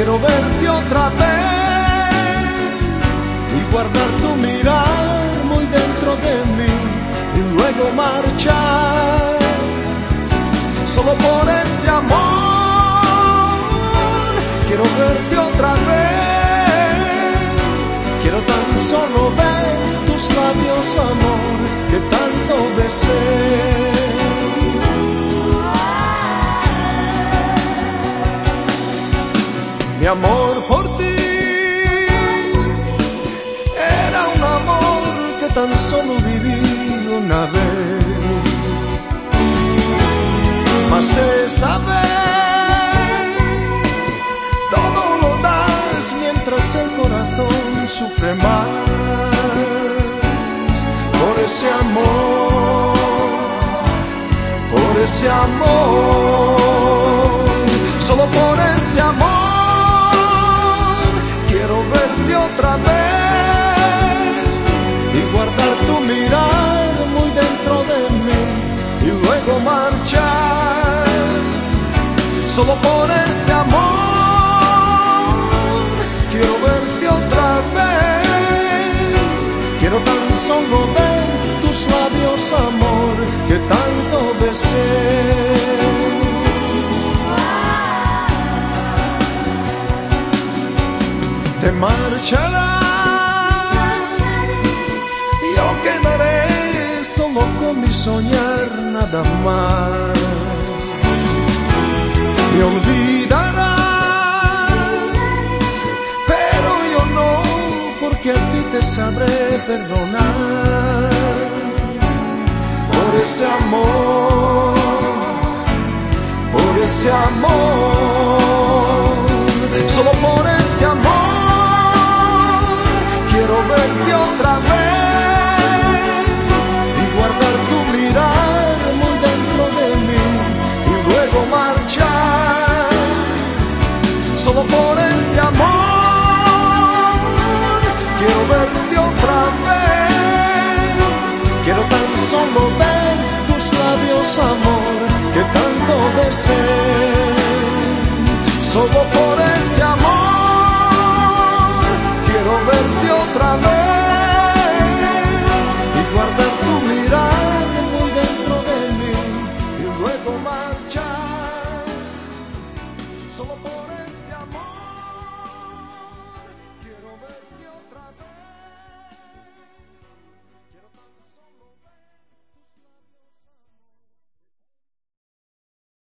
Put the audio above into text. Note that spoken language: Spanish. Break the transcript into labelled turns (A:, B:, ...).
A: vez y guardar tu mirar muy dentro de mí y luego marchar solo por ese amor. Quiero verte otra vez, quiero tan solo ver tus labios, amor, que tanto besé. Mi amor por ti. Era un amor que tan solo viví una vez. Mas esa vez todo lo das mientras el corazón sufre más. Por ese amor, por ese amor, marchar solo por ese amor. Quiero verte otra vez. Quiero tan solo ver tus labios amor que tanto besé te marcharás, soñar nada más. Me olvidarás, pero yo no, porque a ti te sabré perdonar por ese amor, por ese amor, solo por ese amor quiero verte otra vez por ese amor. Quiero verte otra vez. Quiero tan solo ver tus labios, amor, que tanto besé. Solo por ese amor. Quiero verte otra vez.